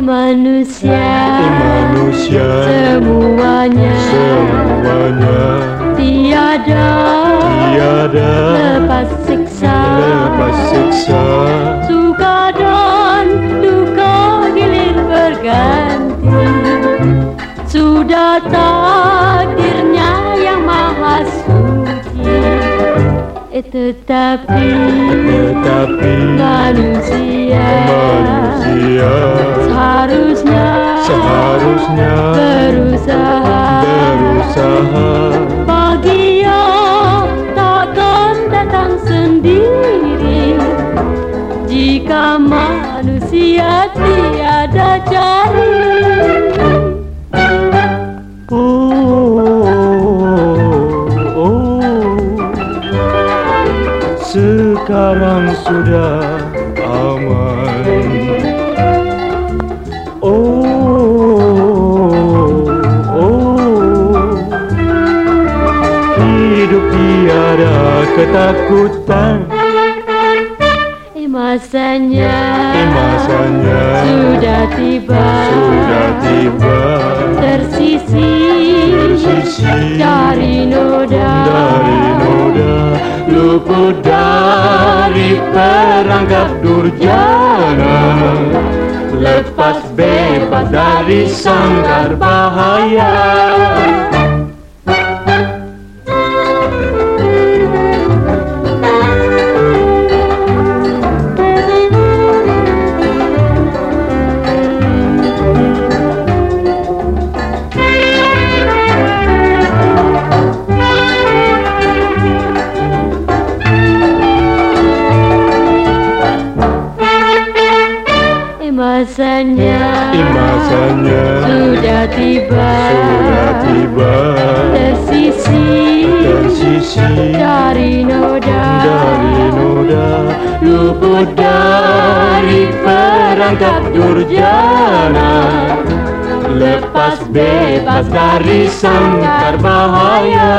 manusia. Manusia. Semuanya. Semuanya. Tiada. Tiada. Lepas siksa. Lepas siksa. Suka dan duka gilir berganti. Sudah takdirnya tetapi tetapi manusia manusia seharusnya seharusnya berusaha berusaha. Bahagia takkan datang sendiri jika manusia tiada cari sekarang sudah aman. Oh, oh, hidup tiada ketakutan. Masanya Masanya sudah tiba sudah tiba. tersisi Tersisi dari noda dari luput dari perangkap durjana lepas bebas dari sangkar bahaya masanya masanya sudah tiba sudah tiba tersisi tersisi dari noda dari noda luput dari perangkap durjana lepas bebas dari sangkar bahaya.